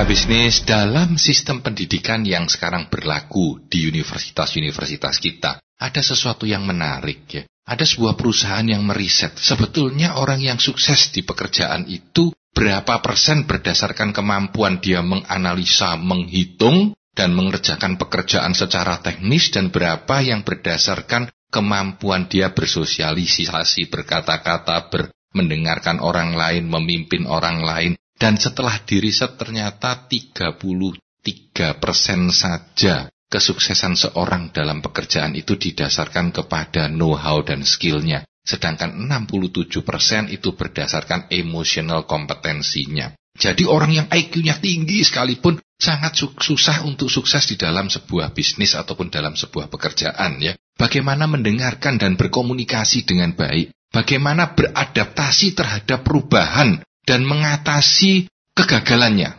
Mitra bisnis dalam sistem pendidikan yang sekarang berlaku di universitas-universitas kita, ada sesuatu yang menarik ya. Ada sebuah perusahaan yang meriset, sebetulnya orang yang sukses di pekerjaan itu berapa persen berdasarkan kemampuan dia menganalisa, menghitung, dan mengerjakan pekerjaan secara teknis dan berapa yang berdasarkan kemampuan dia bersosialisasi, berkata-kata, ber mendengarkan orang lain, memimpin orang lain. Dan setelah diriset ternyata 33% saja kesuksesan seorang dalam pekerjaan itu didasarkan kepada know-how dan skillnya. Sedangkan 67% itu berdasarkan emotional kompetensinya. Jadi orang yang IQ-nya tinggi sekalipun sangat susah untuk sukses di dalam sebuah bisnis ataupun dalam sebuah pekerjaan ya. Bagaimana mendengarkan dan berkomunikasi dengan baik. Bagaimana beradaptasi terhadap perubahan dan mengatasi kegagalannya.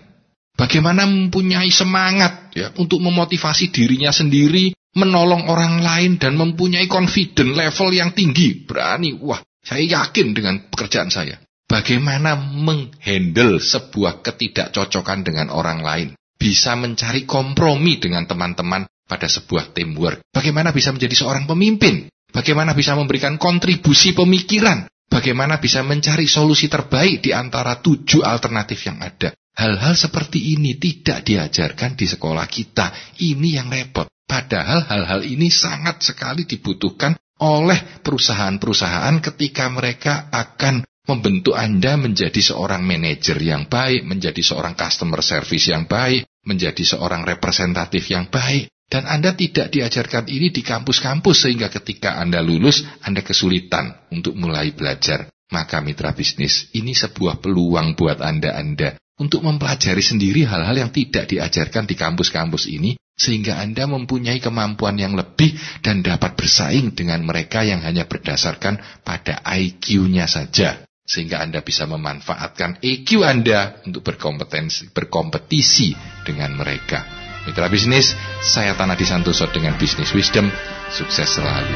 Bagaimana mempunyai semangat ya untuk memotivasi dirinya sendiri, menolong orang lain dan mempunyai confident level yang tinggi, berani. Wah, saya yakin dengan pekerjaan saya. Bagaimana menghandle sebuah ketidakcocokan dengan orang lain, bisa mencari kompromi dengan teman-teman pada sebuah teamwork. Bagaimana bisa menjadi seorang pemimpin? Bagaimana bisa memberikan kontribusi pemikiran? Bagaimana bisa mencari solusi terbaik di antara tujuh alternatif yang ada? Hal-hal seperti ini tidak diajarkan di sekolah kita. Ini yang repot. Padahal hal-hal ini sangat sekali dibutuhkan oleh perusahaan-perusahaan ketika mereka akan membentuk Anda menjadi seorang manajer yang baik, menjadi seorang customer service yang baik, menjadi seorang representatif yang baik. Dan Anda tidak diajarkan ini di kampus-kampus sehingga ketika Anda lulus, Anda kesulitan untuk mulai belajar. Maka mitra bisnis, ini sebuah peluang buat Anda-Anda untuk mempelajari sendiri hal-hal yang tidak diajarkan di kampus-kampus ini, sehingga Anda mempunyai kemampuan yang lebih dan dapat bersaing dengan mereka yang hanya berdasarkan pada IQ-nya saja. Sehingga Anda bisa memanfaatkan EQ Anda untuk berkompetensi, berkompetisi dengan mereka. Mitra bisnis, saya Tanah Disantoso dengan Bisnis Wisdom. Sukses selalu.